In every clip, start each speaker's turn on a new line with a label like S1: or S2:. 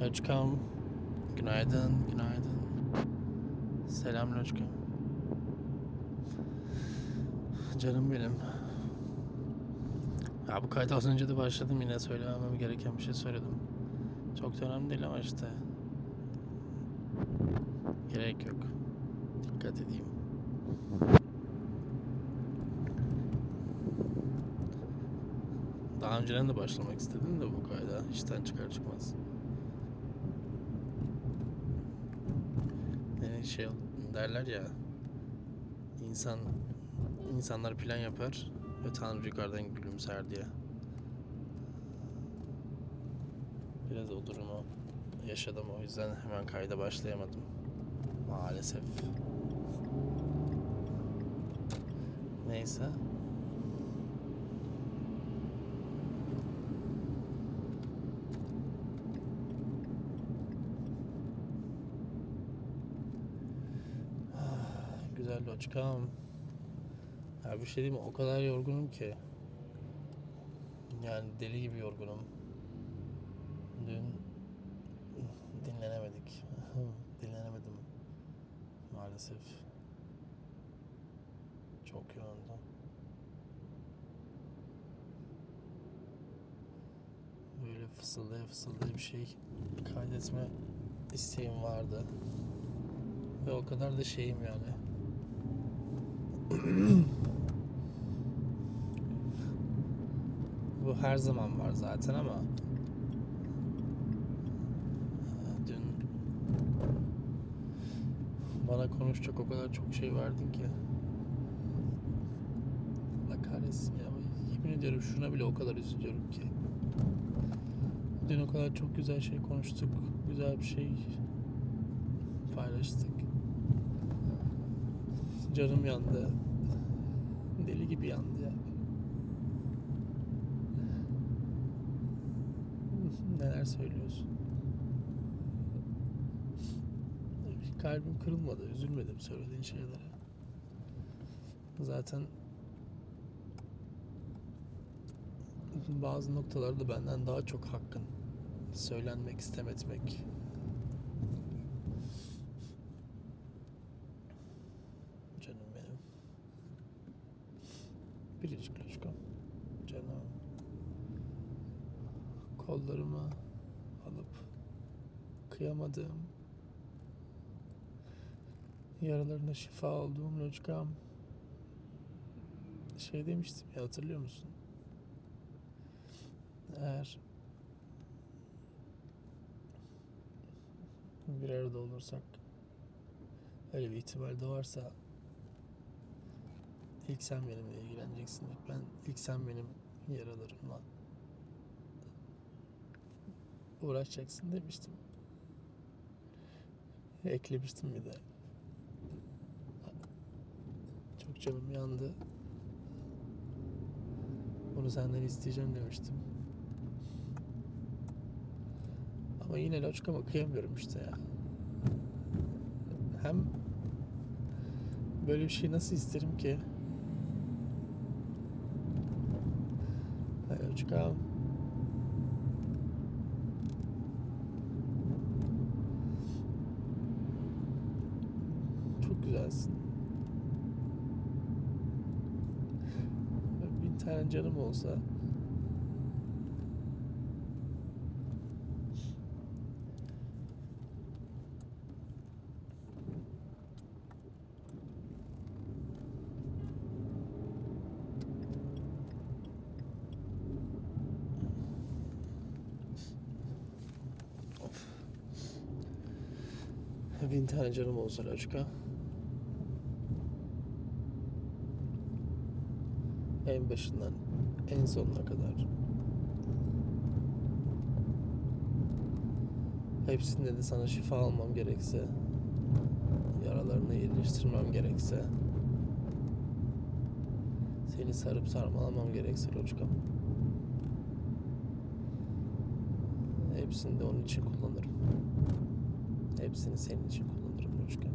S1: Loçkam. Günaydın, günaydın. Selam Loçkam. Canım benim. Ya bu kayıt az önce de başladım yine söylemem gereken bir şey söyledim. Çok da önemli değil ama işte. Gerek yok. Dikkat edeyim. Daha önceden de başlamak istedim de bu kayda. işten çıkar çıkmaz. Yani şey derler ya insan insanlar plan yapar ve Tanrı yukarıdan gülümser diye. Biraz o durumu yaşadım o yüzden hemen kayda başlayamadım. Maalesef. Neyse. Güzel loçkam. Ya bir şey diyeyim? O kadar yorgunum ki. Yani deli gibi yorgunum. Dün dinlenemedik. Dinlenemedim. Maalesef. Çok yoğundu. Böyle fısıldaya fısıldaya bir şey kaydetme isteğim vardı. Ve o kadar da şeyim yani. Bu her zaman var zaten ama dün bana konuşacak o kadar çok şey verdin ki. Allah kahretsin ya. Yemin ediyorum şuna bile o kadar üzülüyorum ki. Dün o kadar çok güzel şey konuştuk. Güzel bir şey paylaştık. Canım yandı. Deli gibi yandı ya. Neler söylüyorsun? Kalbim kırılmadı, üzülmedim söylediğin şeylere. Zaten bazı noktalarda benden daha çok hakkın söylenmek, istemetmek. Canım yaralarına şifa olduğum loçkam. Şey demiştim ya hatırlıyor musun? Eğer bir arada olursak öyle bir ihtimal de varsa ilk sen benimle ilgileneceksin. Ben ilk sen benim yaralarımla uğraşacaksın demiştim. Eklemiştim bir de. Çok canım yandı. Bunu senden isteyeceğim demiştim. Ama yine loçkama kıyamıyorum işte ya. Hem böyle bir şey nasıl isterim ki? Loçkam. Çok güzelsin. Canım olsa Bin tane canım olsa Loçka. En başından en sonuna kadar. Hepsinde de sana şifa almam gerekse, yaralarını iyileştirmem gerekse, seni sarıp sarmalamam gerekse Loçkam. Hepsini de onun için kullanırım. Hepsini senin için kullanırım Loçka.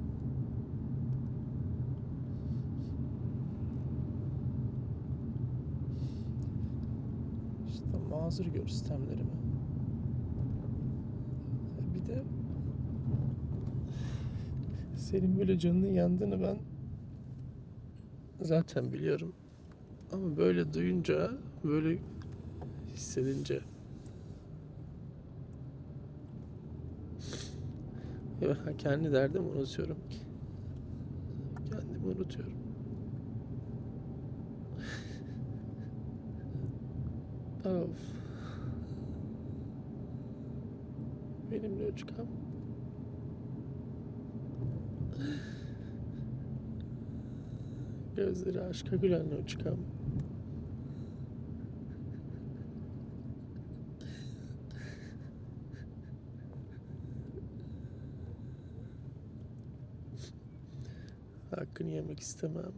S1: Mazur gör sistemlerimi. işte. Senin böyle canının yandığını ben zaten biliyorum. Ama böyle duyunca, böyle hissedince kendi derdimi unutuyorum. Kendimi unutuyorum. Of. Çıkan. Gözleri aşka gülen o çıkan. Hakkını yemek istemem.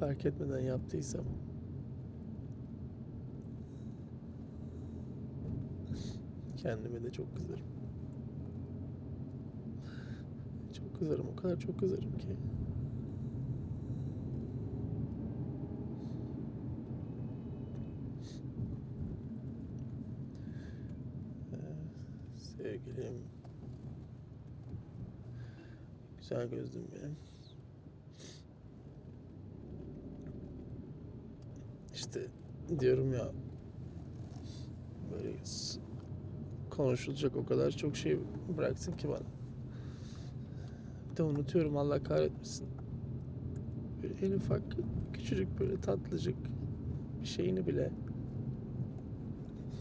S1: Fark etmeden yaptıysam kendime de çok kızarım. Çok kızarım, o kadar çok kızarım ki. Ee, Sevgilim. Güzel gözlüm benim. İşte diyorum ya böyle s- konuşulacak o kadar çok şey bıraktın ki bana. Bir de unutuyorum Allah kahretmesin. Böyle en ufak küçücük böyle tatlıcık bir şeyini bile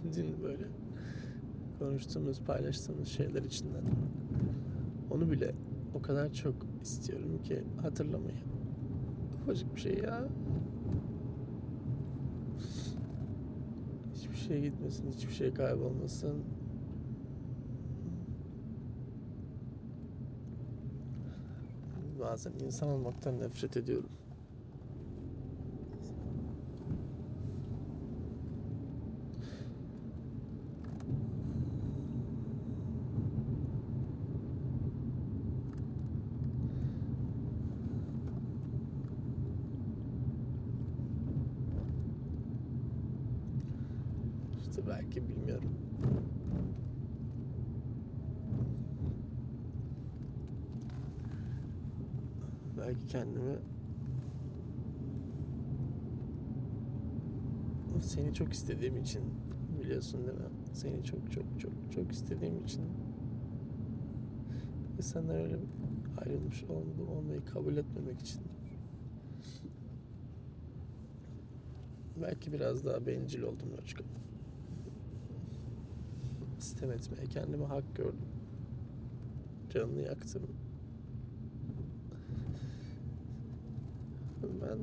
S1: dün böyle konuştuğumuz paylaştığımız şeyler içinden onu bile o kadar çok istiyorum ki hatırlamayı. Ufacık bir şey ya. Hiçbir şey gitmesin, hiçbir şey kaybolmasın. Bazen insan olmaktan nefret ediyorum. İşte belki bilmiyorum. Belki kendimi seni çok istediğim için biliyorsun değil mi? Seni çok çok çok çok istediğim için ve senden öyle ayrılmış ol- olmayı kabul etmemek için belki biraz daha bencil oldum Loçka. Sistem kendime hak gördüm. Canını yaktım. Ben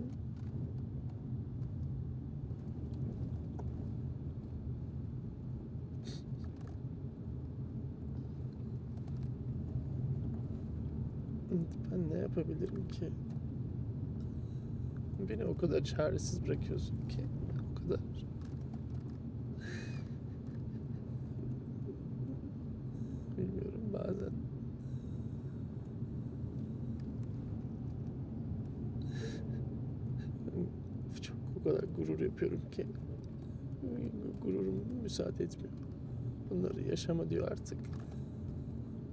S1: ben ne yapabilirim ki? Beni o kadar çaresiz bırakıyorsun ki. O kadar. Bilmiyorum bazen. Çok o kadar gurur yapıyorum ki. Gururum müsaade etmiyor. Bunları yaşama diyor artık.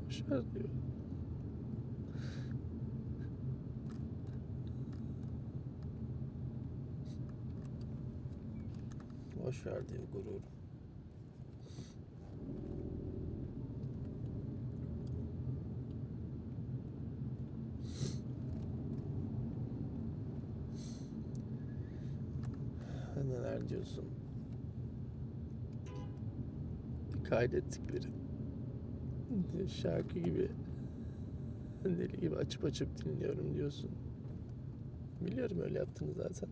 S1: Boşver diyor. Boş ver diyor gurur. Neler diyorsun? Kaydettikleri şarkı gibi deli gibi açıp açıp dinliyorum diyorsun. Biliyorum öyle yaptığını zaten.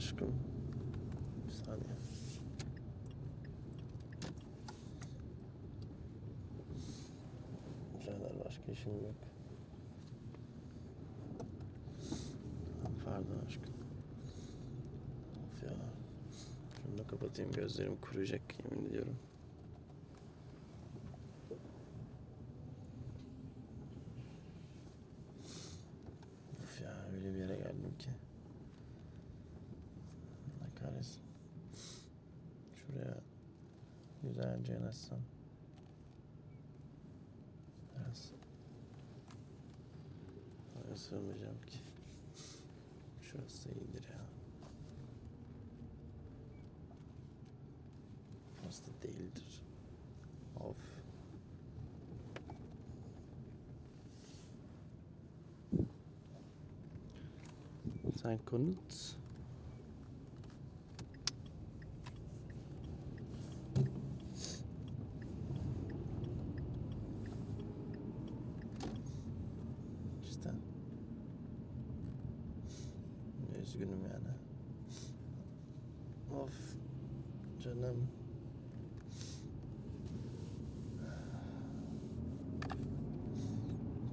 S1: Aşkım. Bir saniye. Birader başka işim yok. Pardon aşkım. Of ya. Şunu da kapatayım gözlerim kuruyacak yemin ediyorum. Yanaşsan. Biraz. Oraya sığmayacağım ki. Şurası iyidir ya. Burası da değildir. Of. Sen konut. İşte. Üzgünüm yani. Of. Canım.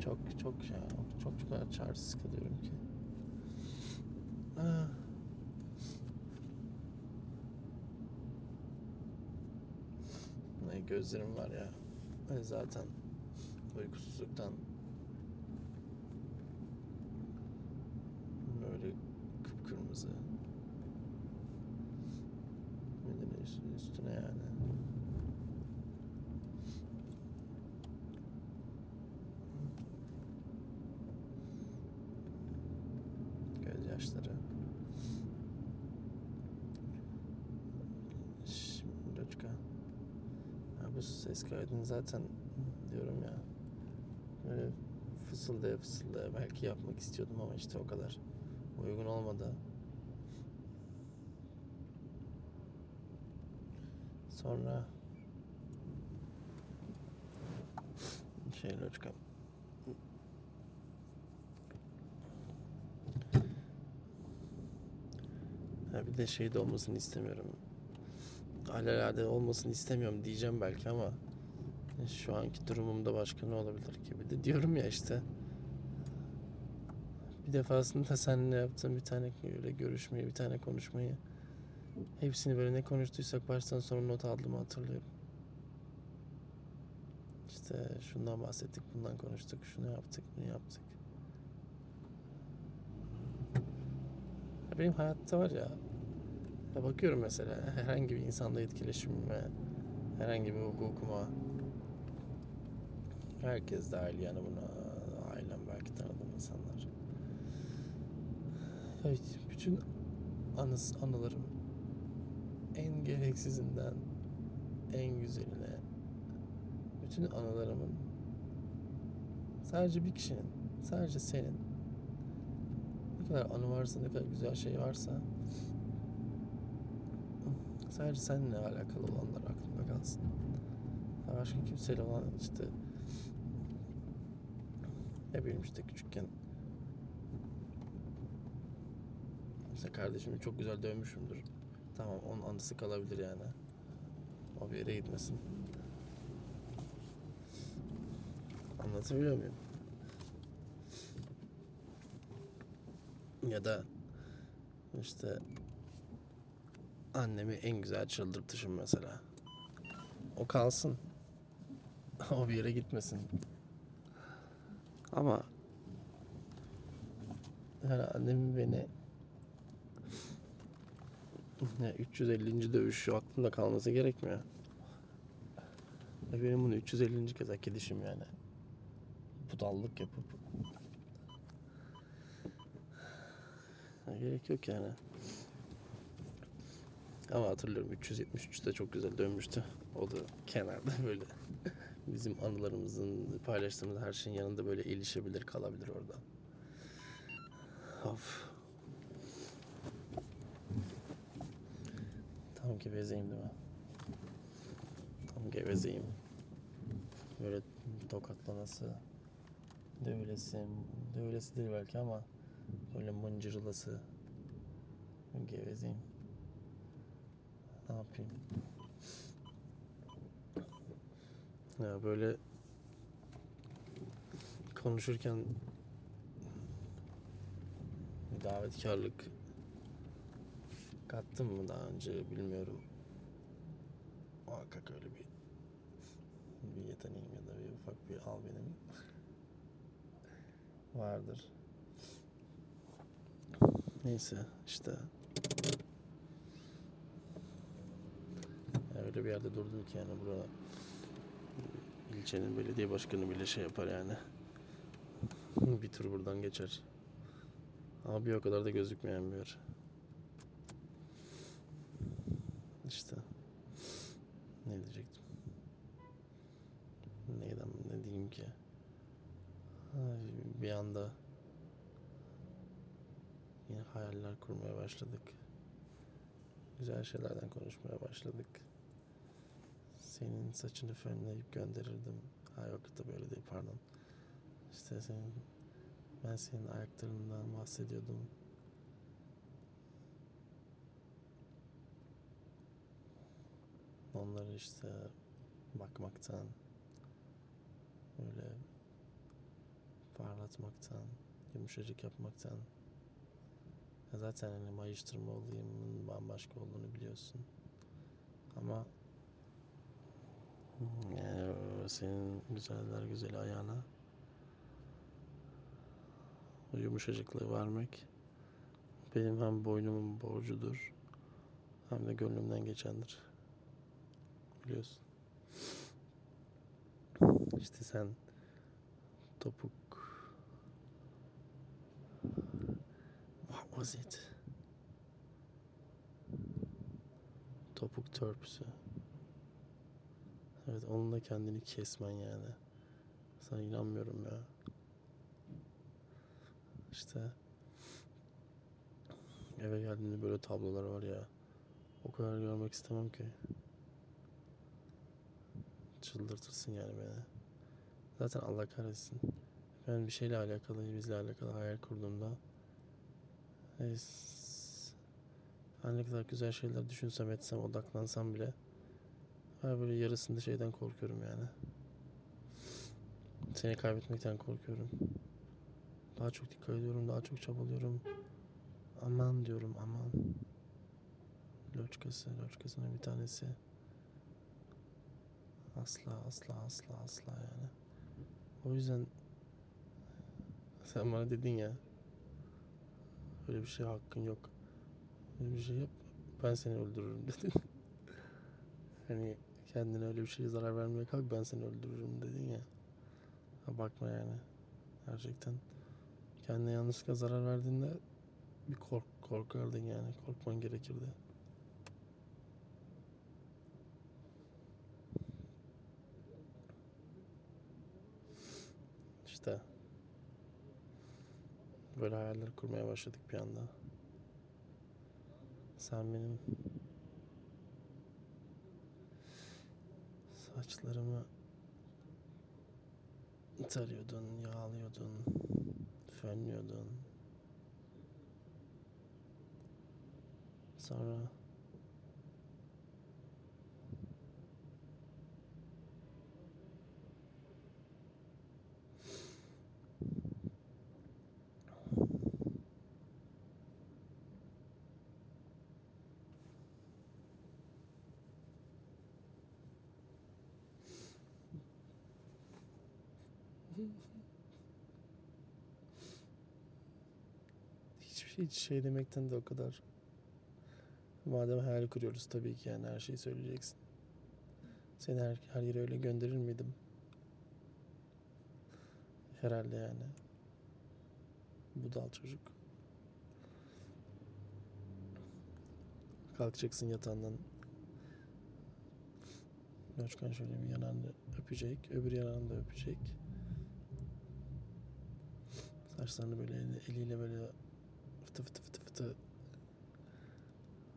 S1: Çok çok şey çok çok kadar çaresiz kalıyorum ki. Ah. Ne gözlerim var ya. Zaten uykusuzluktan böyle kıpkırmızı. Bir de üstüne, üstüne yani. Gözyaşları. Şimdi Loçka. Ya bu ses kaydını zaten diyorum ya. Böyle fısıldaya fısıldaya belki yapmak istiyordum ama işte o kadar uygun olmadı. Sonra şey Loçka. Ha bir de şey de olmasını istemiyorum. Alelade olmasını istemiyorum diyeceğim belki ama şu anki durumumda başka ne olabilir ki? Bir de diyorum ya işte bir defasında seninle yaptığım bir tane öyle görüşmeyi, bir tane konuşmayı hepsini böyle ne konuştuysak baştan sona not aldığımı hatırlıyorum. İşte şundan bahsettik, bundan konuştuk, şunu yaptık, bunu yaptık. Ya benim hayatta var ya, ya bakıyorum mesela herhangi bir insanla etkileşimime, herhangi bir hukukuma, herkes dahil yani buna, ailem belki tanıdığım insanlar. Evet, bütün anıs, anılarım en gereksizinden en güzeline bütün anılarımın sadece bir kişinin, sadece senin ne kadar anı varsa, ne kadar güzel şey varsa sadece seninle alakalı olanlar aklımda kalsın. Başka kimseyle olan işte ne bileyim işte küçükken mesela kardeşimi çok güzel dövmüşümdür. Tamam onun anısı kalabilir yani. O bir yere gitmesin. Anlatabiliyor muyum? Ya da işte annemi en güzel çıldırtışım mesela. O kalsın. o bir yere gitmesin. Ama yani annemin beni ya 350. dövüşü aklımda kalması gerekmiyor. Benim bunu 350. kez hak edişim yani. Budallık yapıp. Ya gerek yok yani. Ama hatırlıyorum 373'te çok güzel dönmüştü. O da kenarda böyle bizim anılarımızın paylaştığımız her şeyin yanında böyle ilişebilir kalabilir orada. Of. Tam gevezeyim değil mi? Tam gevezeyim. Böyle tokatlaması, dövülesi, dövülesi değil belki ama böyle mıncırılası. Gevezeyim. Ne yapayım? Ya böyle konuşurken davetkarlık kattım mı daha önce bilmiyorum. Muhakkak öyle bir bir yeteneğim ya da bir ufak bir al benim vardır. Neyse işte öyle öyle bir yerde durdum ki yani burada ilçenin belediye başkanı bile şey yapar yani. bir tur buradan geçer. Abi o kadar da gözükmeyen bir yer. İşte. Ne diyecektim? Neyden ne diyeyim ki? Bir anda yine hayaller kurmaya başladık. Güzel şeylerden konuşmaya başladık. Senin saçını fönleyip gönderirdim. Ha yok da böyle değil pardon. İşte senin ben senin ayaklarından bahsediyordum. Onları işte bakmaktan böyle parlatmaktan, yumuşacık yapmaktan ya zaten hani mayıştırma olayımın bambaşka olduğunu biliyorsun. Ama senin güzeller güzeli ayağına o yumuşacıklığı vermek benim hem boynumun borcudur hem de gönlümden geçendir. Biliyorsun. İşte sen topuk What was it? Topuk törpüsü. Evet onunla kendini kesmen yani. Sana inanmıyorum ya. İşte eve geldiğimde böyle tablolar var ya. O kadar görmek istemem ki. Çıldırtırsın yani beni. Zaten Allah kahretsin. Ben bir şeyle alakalı, bizle alakalı hayal kurduğumda her ne kadar güzel şeyler düşünsem etsem odaklansam bile her böyle yarısında şeyden korkuyorum yani. Seni kaybetmekten korkuyorum. Daha çok dikkat ediyorum, daha çok çabalıyorum. Aman diyorum aman. Loçkası, loçkasının bir tanesi. Asla asla asla asla yani. O yüzden sen bana dedin ya öyle bir şey hakkın yok. Öyle bir şey yap ben seni öldürürüm dedin. hani kendine öyle bir şeye zarar vermeye kalk ben seni öldürürüm dedin ya. Ha bakma yani. Gerçekten kendine yanlışlıkla zarar verdiğinde bir kork korkardın yani. Korkman gerekirdi. İşte böyle hayaller kurmaya başladık bir anda. Sen benim saçlarımı tarıyordun, yağlıyordun, fönlüyordun. Sonra hiçbir şey, hiç şey demekten de o kadar. Madem hayal kuruyoruz tabii ki yani her şeyi söyleyeceksin. Seni her, her yere öyle gönderir miydim? Herhalde yani. Budal çocuk. Kalkacaksın yatağından. Loçkan şöyle bir yanağını öpecek. Öbür yanağını da öpecek. Saçlarını böyle eli- eliyle böyle fıtı fıtı fıtı fıtı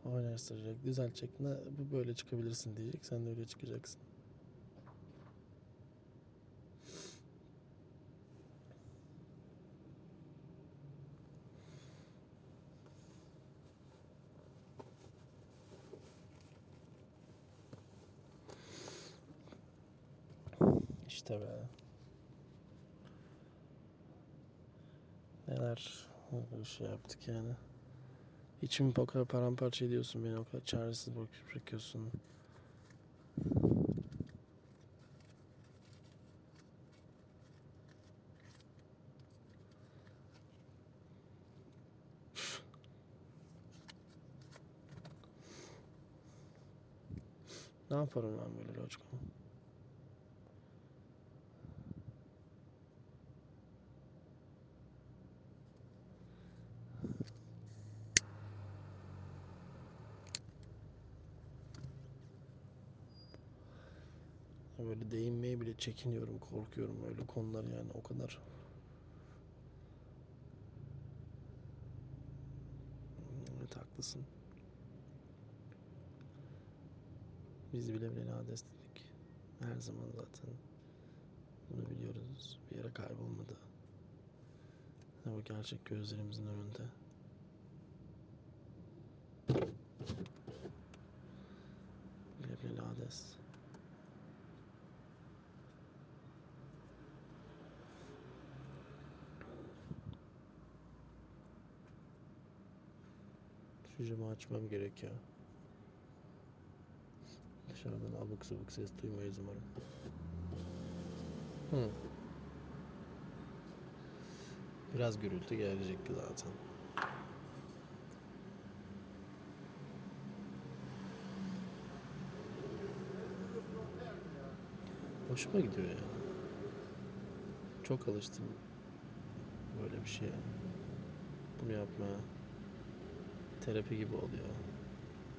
S1: oynaştıracak, düzeltecek. Ne, bu böyle çıkabilirsin diyecek. Sen de öyle çıkacaksın. İşte be. Neler şey yaptık yani. İçimi o kadar paramparça ediyorsun beni o kadar çaresiz bırak- bırakıyorsun. Ne yaparım ben böyle loçka? Böyle değinmeye bile çekiniyorum, korkuyorum öyle konular yani o kadar. Evet haklısın. Biz bile bile lades dedik. Her zaman zaten. Bunu biliyoruz. Bir yere kaybolmadı. Ama gerçek gözlerimizin önünde. Bile bile lades. Şu camı açmam gerekiyor. Dışarıdan abuk subuk ses duymayız umarım. Hı. Biraz gürültü gelecekti zaten. Hoşuma gidiyor ya. Çok alıştım böyle bir şeye. Bunu yapmaya. Terapi gibi oluyor.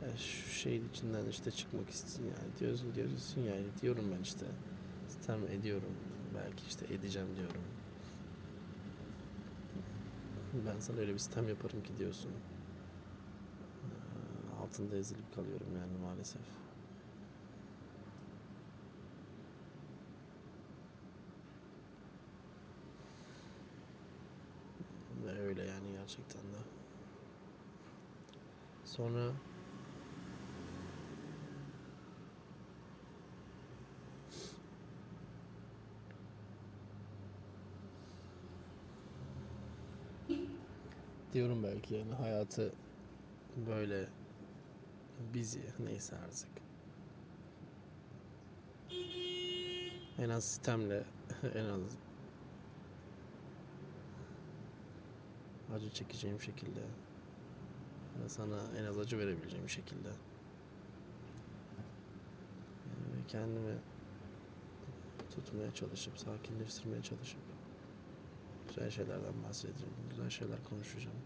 S1: Ya şu şeyin içinden işte çıkmak istiyorsun yani diyorsun diyorsun yani diyorum ben işte sistem ediyorum belki işte edeceğim diyorum. Ben sana öyle bir sistem yaparım ki diyorsun. Ee, Altında ezilip kalıyorum yani maalesef. Ve öyle yani gerçekten de. Sonra diyorum belki yani hayatı böyle bizi neyse artık. En az sistemle en az acı çekeceğim şekilde sana en az acı verebileceğim şekilde. Ee, kendimi tutmaya çalışıp sakinleştirmeye çalışıp güzel şeylerden bahsedeceğim güzel şeyler konuşacağım.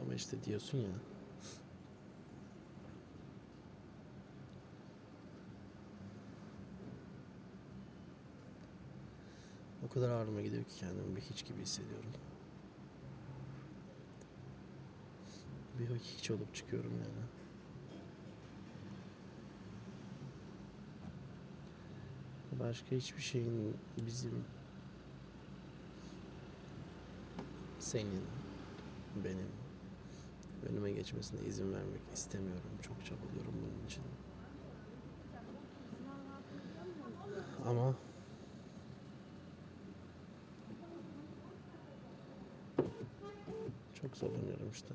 S1: Ama işte diyorsun ya. O kadar ağrıma gidiyor ki kendimi bir hiç gibi hissediyorum bir hiç olup çıkıyorum yani Başka hiçbir şeyin bizim senin benim önüme geçmesine izin vermek istemiyorum. Çok çabalıyorum bunun için. Ama çok zorlanıyorum işte.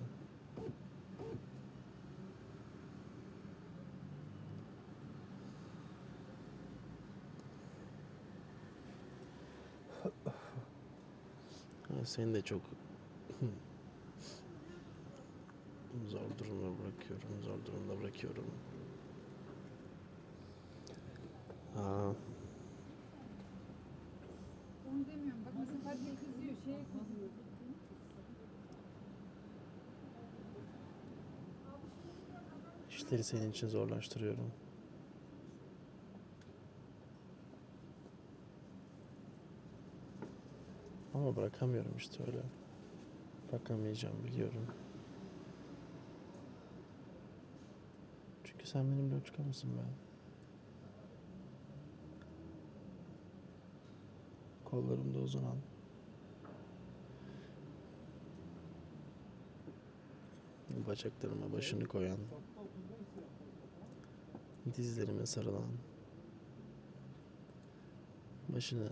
S1: Ha, Seni de çok zor durumda bırakıyorum, zor durumda bırakıyorum. Aa,
S2: Onu demiyorum. Bak mesela Fatih kızıyor, şeye kızıyor.
S1: işleri senin için zorlaştırıyorum. Ama bırakamıyorum işte öyle. Bırakamayacağım biliyorum. Çünkü sen benim loçkamsın ben. Kollarımda uzanan. Bacaklarıma başını koyan. Dizlerime sarılan. Başını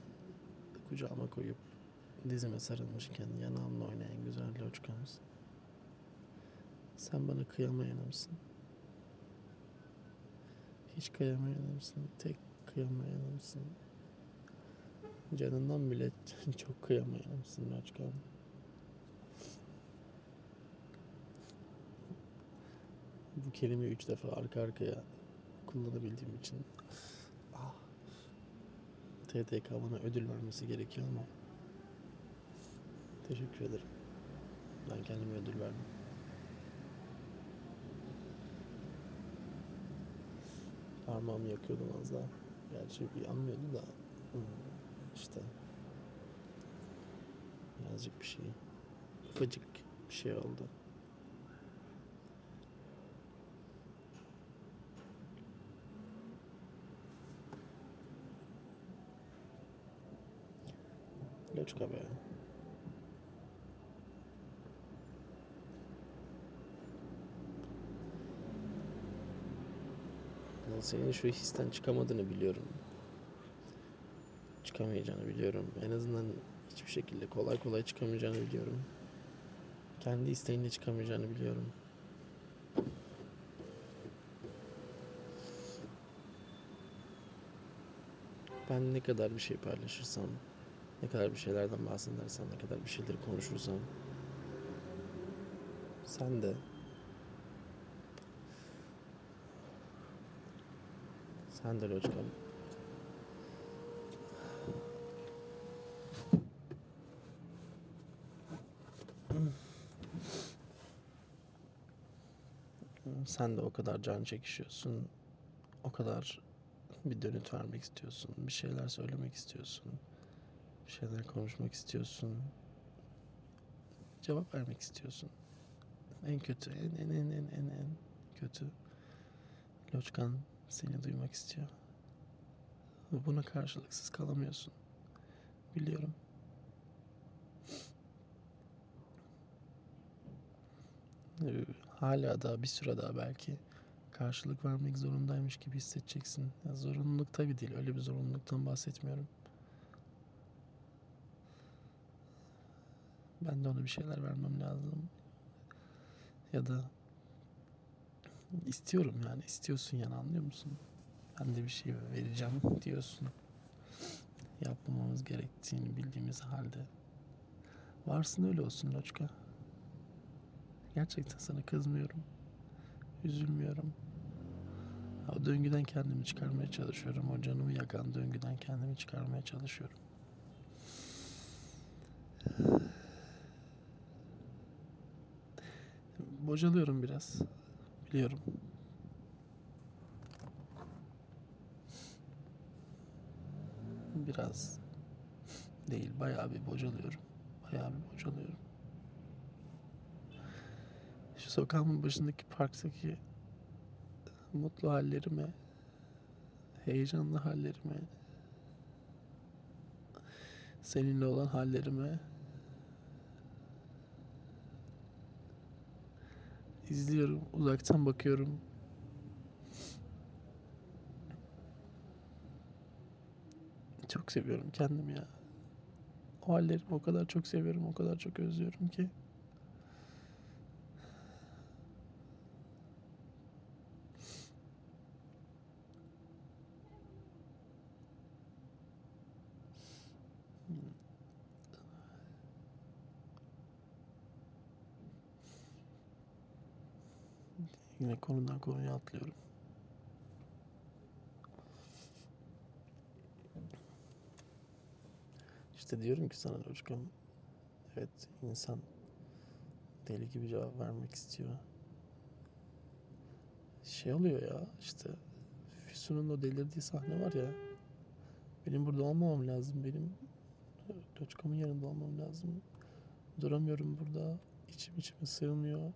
S1: kucağıma koyup dizime sarılmışken yanağımla oynayan güzel loçkamsın. Sen bana kıyamayanımsın. Hiç kıyamayanımsın. Tek kıyamayanımsın. Canından bile çok kıyamayanımsın loçkam. Bu kelimeyi üç defa arka arkaya kullanabildiğim için. Ah. TDK bana ödül vermesi gerekiyor ama. Teşekkür ederim. Ben kendime ödül verdim. Parmağımı yakıyordum az daha. Gerçi yanmıyordu da. hmm, işte. Birazcık bir şey. Ufacık bir şey oldu. Loçka be. Ya Senin şu histen çıkamadığını biliyorum. Çıkamayacağını biliyorum. En azından hiçbir şekilde kolay kolay çıkamayacağını biliyorum. Kendi isteğinle çıkamayacağını biliyorum. Ben ne kadar bir şey paylaşırsam, ne kadar bir şeylerden bahsedersem, ne kadar bir şeyleri konuşursam sen de de Loçkam sen de o kadar can çekişiyorsun. O kadar bir dönüt vermek istiyorsun. Bir şeyler söylemek istiyorsun. Bir şeyler konuşmak istiyorsun. Cevap vermek istiyorsun. En kötü, en en en en en en kötü. Loçkan seni duymak istiyor. Ve buna karşılıksız kalamıyorsun. Biliyorum. Ee, Hala da bir süre daha belki karşılık vermek zorundaymış gibi hissedeceksin. Ya zorunluluk tabii değil. Öyle bir zorunluluktan bahsetmiyorum. Ben de ona bir şeyler vermem lazım. Ya da istiyorum yani. istiyorsun yani anlıyor musun? Ben de bir şey vereceğim diyorsun. Yapmamamız gerektiğini bildiğimiz halde. Varsın öyle olsun Loçka. Gerçekten sana kızmıyorum. Üzülmüyorum. O döngüden kendimi çıkarmaya çalışıyorum. O canımı yakan döngüden kendimi çıkarmaya çalışıyorum. Bocalıyorum biraz. Biliyorum. Biraz değil, bayağı bir bocalıyorum. Bayağı bir bocalıyorum. Şu sokağımın başındaki parktaki mutlu hallerime, heyecanlı hallerime, seninle olan hallerime izliyorum, uzaktan bakıyorum. Çok seviyorum kendimi ya. O hallerimi o kadar çok seviyorum, o kadar çok özlüyorum ki. Yine konudan konuya atlıyorum. İşte diyorum ki sana Loçkam, evet insan deli gibi cevap vermek istiyor. Şey oluyor ya işte Füsun'un o delirdiği sahne var ya. Benim burada olmamam lazım. Benim Loçkam'ın yanında olmam lazım. Duramıyorum burada. İçim içime sığmıyor.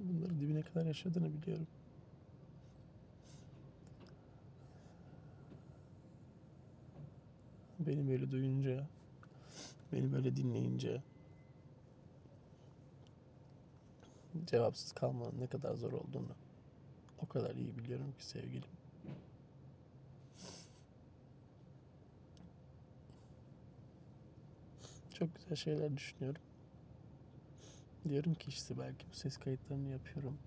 S1: Bunları dibine kadar yaşadığını biliyorum. Beni böyle duyunca, beni böyle dinleyince cevapsız kalmanın ne kadar zor olduğunu o kadar iyi biliyorum ki sevgilim. Çok güzel şeyler düşünüyorum. Diyorum ki işte belki bu ses kayıtlarını yapıyorum.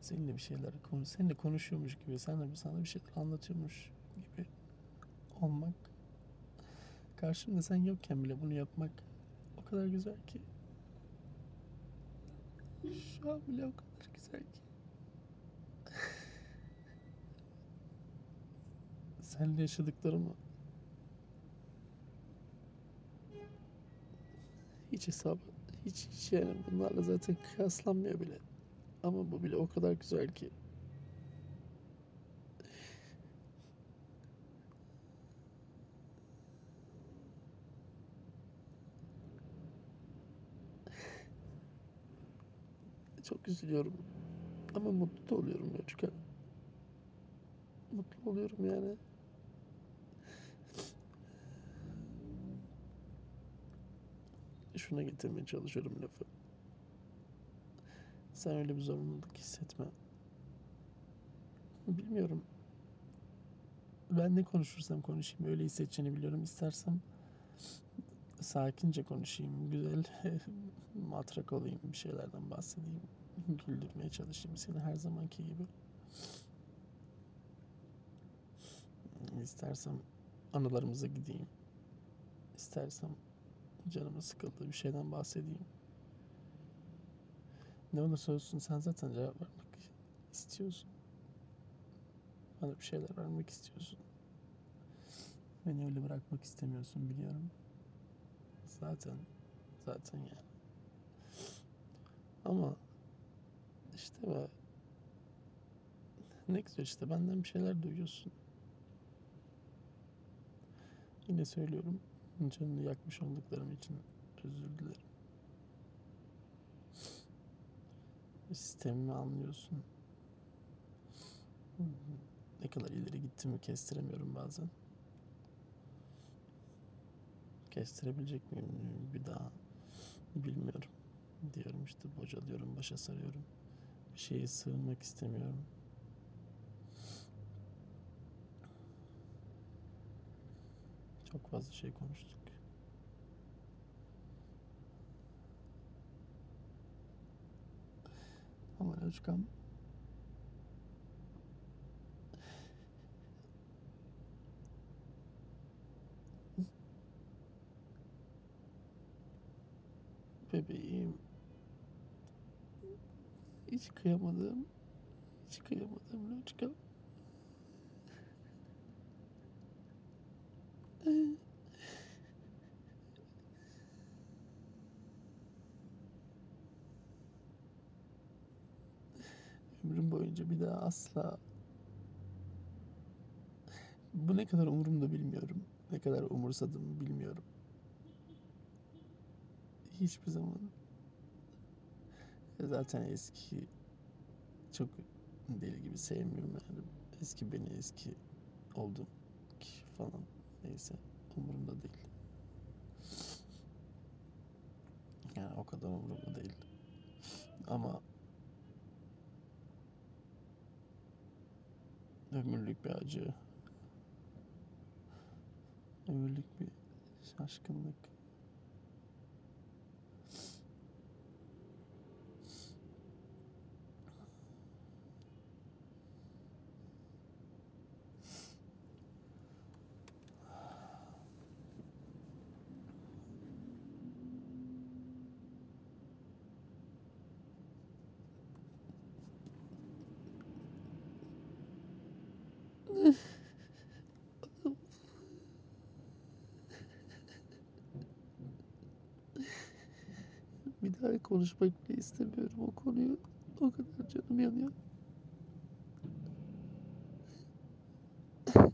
S1: Seninle bir şeyler konuş, seninle konuşuyormuş gibi, sana bir sana bir şeyler anlatıyormuş gibi olmak. Karşımda sen yokken bile bunu yapmak o kadar güzel ki. Şu an bile o kadar güzel ki. Seninle yaşadıklarımı hiç hesabı hiç, hiç yani bunlarla zaten kıyaslanmıyor bile. Ama bu bile o kadar güzel ki. Çok üzülüyorum. Ama mutlu da oluyorum Loçka. Mutlu oluyorum yani. Şuna getirmeye çalışıyorum lafı. Sen öyle bir zorunluluk hissetme. Bilmiyorum. Ben ne konuşursam konuşayım öyle hissedeceğini biliyorum. İstersem sakince konuşayım, güzel matrak olayım, bir şeylerden bahsedeyim, güldürmeye çalışayım seni her zamanki gibi. İstersem anılarımıza gideyim. İstersem canımın sıkıldığı bir şeyden bahsedeyim. Ne olursa olsun sen zaten cevap vermek istiyorsun. Bana bir şeyler vermek istiyorsun. Beni öyle bırakmak istemiyorsun biliyorum. Zaten, zaten yani. Ama işte be, ne güzel işte benden bir şeyler duyuyorsun. Yine söylüyorum, canını yakmış olduklarım için özür dilerim. Sistemimi anlıyorsun. Ne kadar ileri gittiğimi kestiremiyorum bazen. Kestirebilecek miyim bir daha bilmiyorum. Diyorum işte bocalıyorum, başa sarıyorum. Bir şeye sığınmak istemiyorum. Çok fazla şey konuştuk. Ama Özkan bebeğim hiç kıyamadım hiç kıyamadım Loçka ömrüm boyunca bir daha asla bu ne kadar umurumda bilmiyorum ne kadar umursadığımı bilmiyorum. Hiçbir zaman. Zaten eski çok deli gibi sevmiyorum yani. Eski beni eski oldum kişi falan neyse umurumda değil. Yani o kadar umurumda değil. Ama ömürlük bir acı. Ömürlük bir şaşkınlık Bir daha konuşmak bile istemiyorum o konuyu. O kadar canım yanıyor.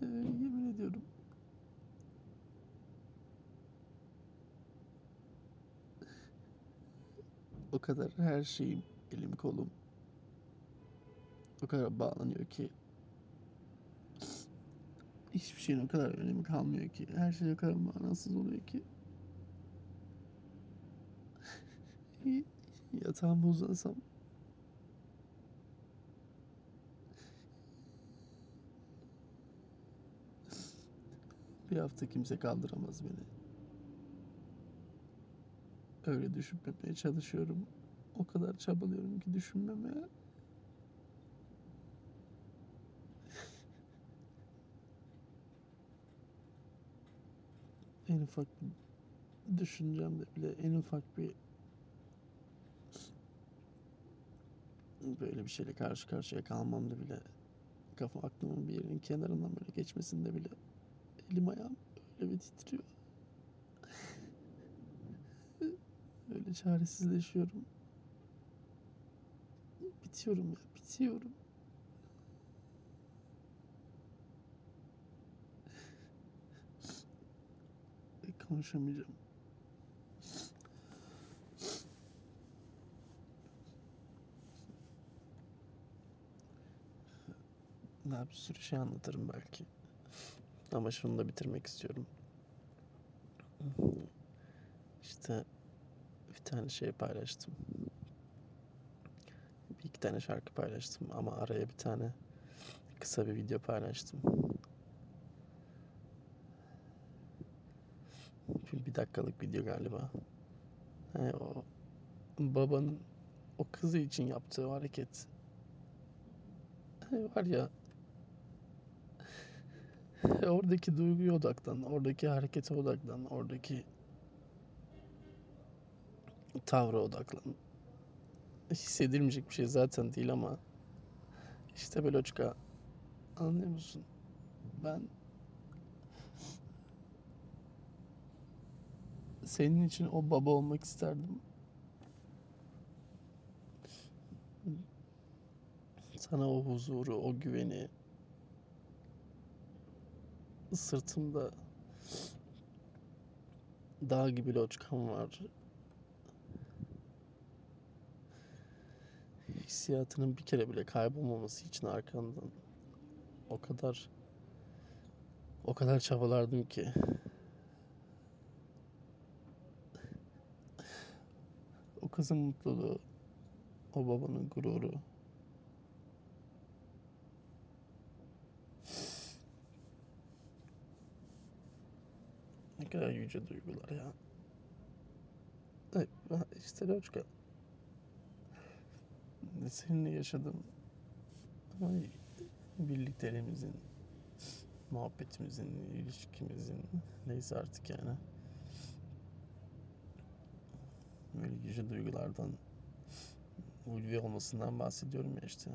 S1: Yemin ediyorum. O kadar her şeyim, elim kolum o kadar bağlanıyor ki hiçbir şeyin o kadar önemi kalmıyor ki. Her şey o kadar manasız oluyor ki. Yatağıma uzansam bir hafta kimse kaldıramaz beni. Öyle düşünmemeye çalışıyorum. O kadar çabalıyorum ki düşünmemeye. en ufak düşüncemde bile en ufak bir böyle bir şeyle karşı karşıya kalmamda bile kafa aklımın bir yerinin kenarından böyle geçmesinde bile elim ayağım öyle bir titriyor. öyle çaresizleşiyorum. Bitiyorum ya, bitiyorum. Konuşamayacağım. Daha bir sürü şey anlatırım belki. Ama şunu da bitirmek istiyorum. İşte bir tane şey paylaştım. Bir iki tane şarkı paylaştım ama araya bir tane kısa bir video paylaştım. Bir, dakikalık video galiba. He, o babanın o kızı için yaptığı hareket var ya oradaki duyguya odaklan, oradaki harekete odaklan, oradaki tavra odaklan. Hissedilmeyecek bir şey zaten değil ama işte Beloçka anlıyor musun? Ben senin için o baba olmak isterdim. Sana o huzuru, o güveni sırtımda dağ gibi loçkam var. Hissiyatının bir kere bile kaybolmaması için arkandan o kadar o kadar çabalardım ki. O kızın mutluluğu, o babanın gururu. Ne kadar yüce duygular ya. Ay, işte Loçka. Seninle yaşadım. Ama birlikteliğimizin, muhabbetimizin, ilişkimizin neyse artık yani. Böyle yüce duygulardan ulvi olmasından bahsediyorum ya işte.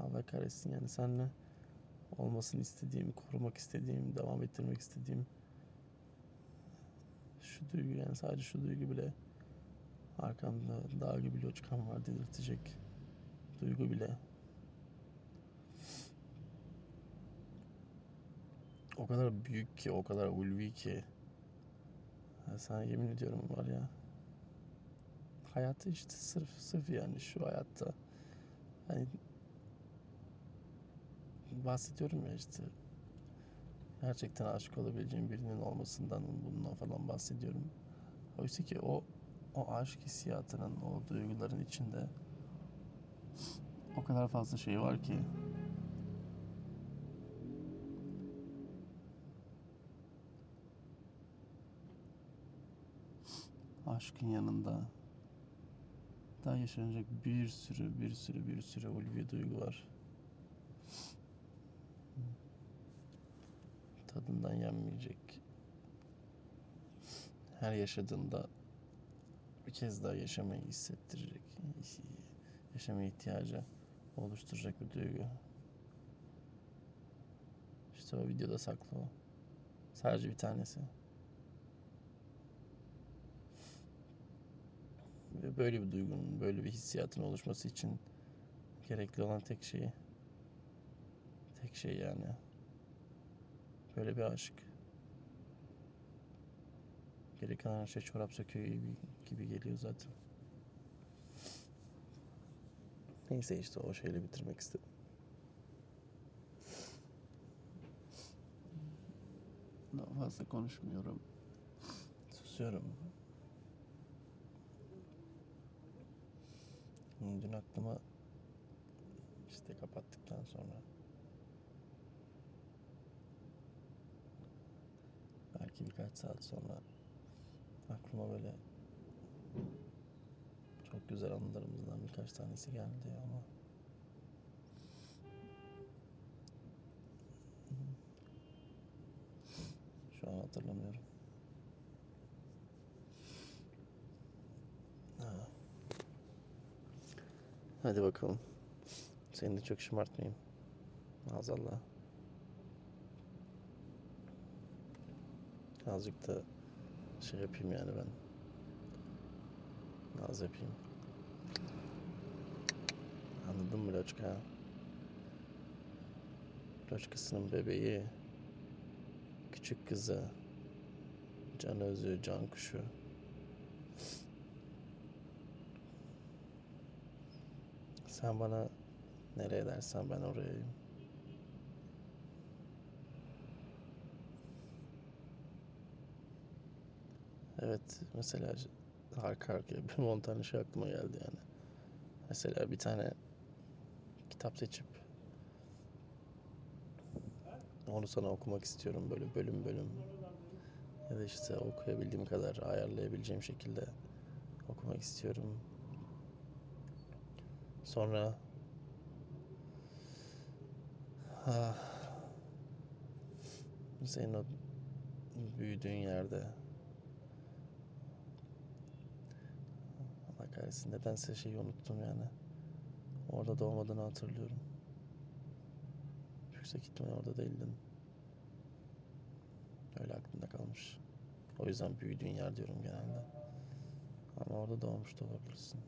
S1: Allah kahretsin yani seninle olmasını istediğim, korumak istediğim, devam ettirmek istediğim şu duygu yani sadece şu duygu bile arkamda dağ gibi loçkan var dedirtecek duygu bile. O kadar büyük ki o kadar ulvi ki. Ya sana yemin ediyorum var ya hayatı işte sırf sırf yani şu hayatta. Hani bahsediyorum ya işte gerçekten aşık olabileceğim birinin olmasından bundan falan bahsediyorum. Oysa ki o o aşk hissiyatının, o duyguların içinde o kadar fazla şey var ki aşkın yanında daha yaşanacak bir sürü bir sürü bir sürü ulvi duygu var. Tadından yenmeyecek. Her yaşadığında bir kez daha yaşamayı hissettirecek. Yaşamaya ihtiyacı oluşturacak bir duygu. İşte o videoda saklı o. Sadece bir tanesi. Ve böyle bir duygunun, böyle bir hissiyatın oluşması için gerekli olan tek şey tek şey yani böyle bir aşk. Geri kalan her şey çorap söküğü gibi, gibi geliyor zaten. Neyse işte o şeyle bitirmek istedim. Daha fazla konuşmuyorum. Susuyorum. Dün aklıma işte kapattıktan sonra belki birkaç saat sonra aklıma böyle çok güzel anılarımızdan birkaç tanesi geldi ama şu an hatırlamıyorum. Ha. Hadi bakalım. Seni de çok şımartmayayım. Maazallah. Azıcık da şey yapayım yani ben. Naz yapayım. Anladın mı Loçka? Loçkasının bebeği. Küçük kızı. Can özü, can kuşu. Sen bana nereye dersen ben orayayım. Evet, mesela arka arkaya bir on tane şey aklıma geldi yani. Mesela bir tane kitap seçip onu sana okumak istiyorum böyle bölüm bölüm. Ya da işte okuyabildiğim kadar ayarlayabileceğim şekilde okumak istiyorum. Sonra ah, senin o büyüdüğün yerde Kahretsin nedense şeyi unuttum yani. Orada da olmadığını hatırlıyorum. Yüksek ihtimal orada değildin. Öyle aklımda kalmış. O yüzden büyüdüğün yer diyorum genelde. Ama orada doğmuş da olabilirsin.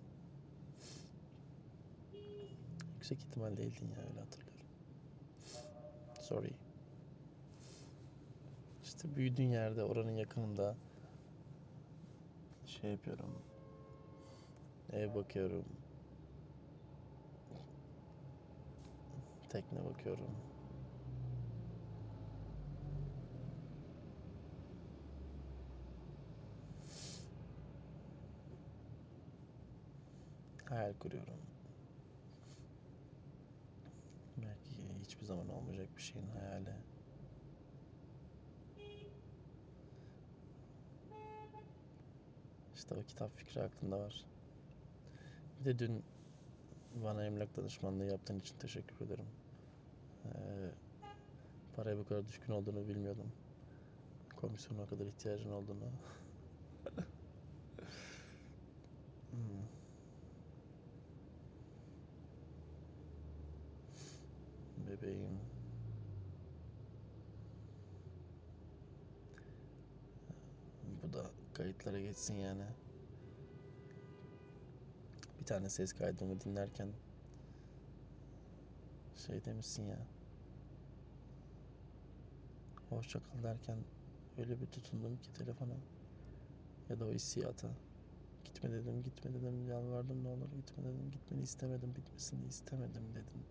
S1: Yüksek ihtimal değildin ya öyle hatırlıyorum. Sorry. İşte büyüdüğün yerde oranın yakınında şey yapıyorum. Ev bakıyorum. Tekne bakıyorum. Hayal kuruyorum. Belki hiçbir zaman olmayacak bir şeyin hayali. İşte o kitap fikri aklımda var. De dün bana emlak danışmanlığı yaptığın için teşekkür ederim. Ee, paraya bu kadar düşkün olduğunu bilmiyordum. Komisyona kadar ihtiyacın olduğunu. Hmm. Bebeğim. Bu da kayıtlara geçsin yani. Bir tane ses kaydımı dinlerken şey demişsin ya. Hoşça kal derken öyle bir tutundum ki telefona ya da o hissiyata. Gitme dedim, gitme dedim, yalvardım ne olur gitme dedim, gitmeni istemedim, bitmesini istemedim dedim.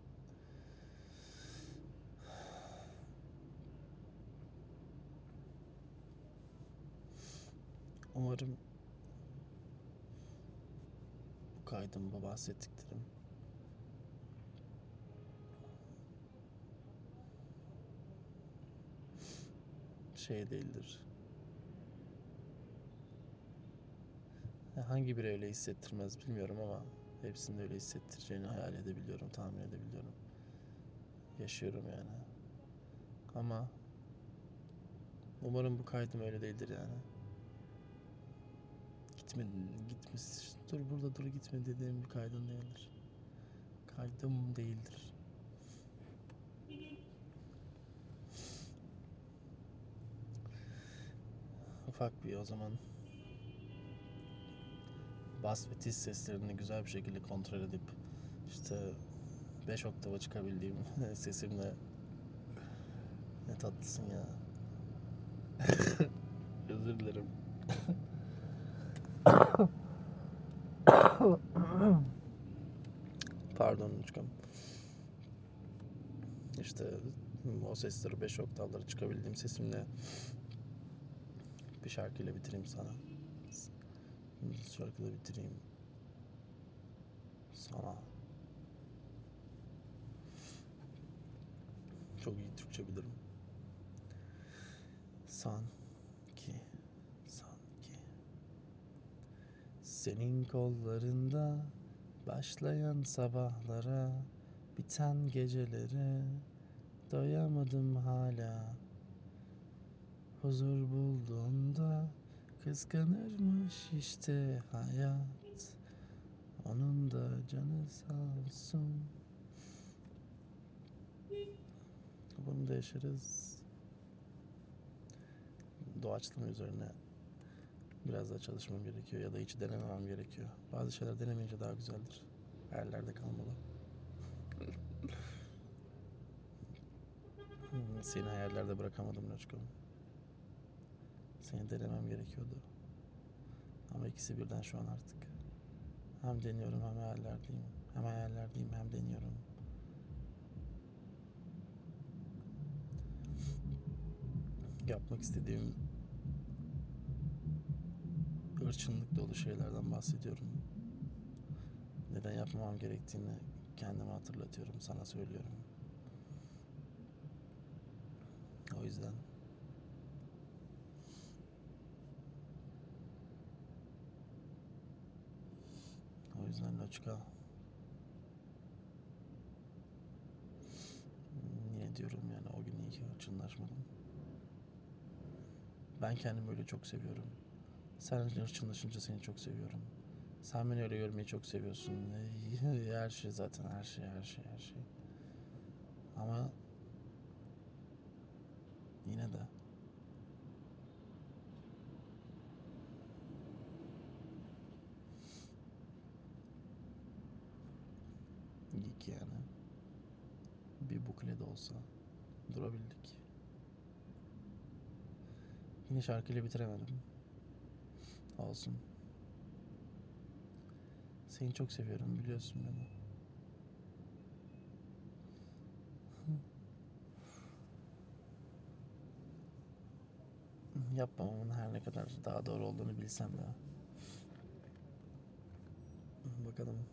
S1: Umarım kaydım bu bahsettiklerim şey değildir. Hangi biri öyle hissettirmez bilmiyorum ama hepsinde öyle hissettireceğini hayal edebiliyorum, tahmin edebiliyorum. Yaşıyorum yani. Ama umarım bu kaydım öyle değildir yani. Gitme, gitme, dur burada dur gitme dediğim bir kaydın değildir. Kaydım değildir. Ufak bir o zaman bas ve tiz seslerini güzel bir şekilde kontrol edip işte 5 oktava çıkabildiğim sesimle ne tatlısın ya. Özür dilerim. Pardon lütfen. İşte o sesleri 5 oktavlara çıkabildiğim sesimle bir şarkıyla bitireyim sana. Şarkıyla bitireyim. Sana. Çok iyi Türkçe bilirim. Sanki, Senin kollarında başlayan sabahlara, biten gecelere doyamadım hala. Huzur bulduğunda kıskanırmış işte hayat. Onun da canı sağ olsun. Bunu da yaşarız. Doğaçlama üzerine biraz daha çalışmam gerekiyor ya da hiç denememem gerekiyor. Bazı şeyler denemeyince daha güzeldir. Hayallerde kalmalı. Hmm, Seni hayallerde bırakamadım Loçko. Seni denemem gerekiyordu. Ama ikisi birden şu an artık. Hem deniyorum hem hayallerdeyim. Hem hayallerdeyim hem deniyorum. Yapmak istediğim hırçınlık dolu şeylerden bahsediyorum. Neden yapmamam gerektiğini kendime hatırlatıyorum, sana söylüyorum. O yüzden O yüzden Loçka Niye diyorum yani o gün iyi ki hırçınlaşmadım. Ben kendimi öyle çok seviyorum. Sen hırçınlaşınca seni çok seviyorum. Sen beni öyle görmeyi çok seviyorsun. Her şey zaten her şey her şey her şey. Ama yine de ki yani bir bukle de olsa durabildik. Yine şarkıyla bitiremedim. Olsun. Seni çok seviyorum biliyorsun beni. Yapmamamın her ne kadar daha doğru olduğunu bilsem de. Bakalım.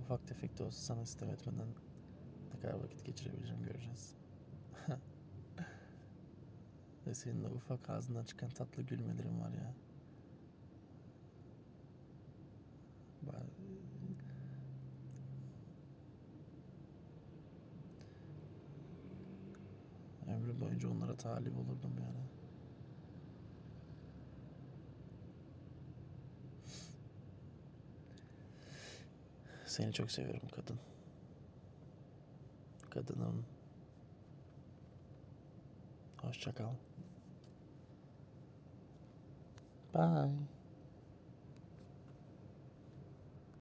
S1: Ufak tefek de olsa sana sitem etmeden ne kadar vakit geçirebileceğim göreceğiz. Ve senin de ufak ağzından çıkan tatlı gülmelerin var ya. Ömrüm boyunca onlara talip olurdum yani. Seni çok seviyorum kadın. Kadınım. Hoşça kal. Bye.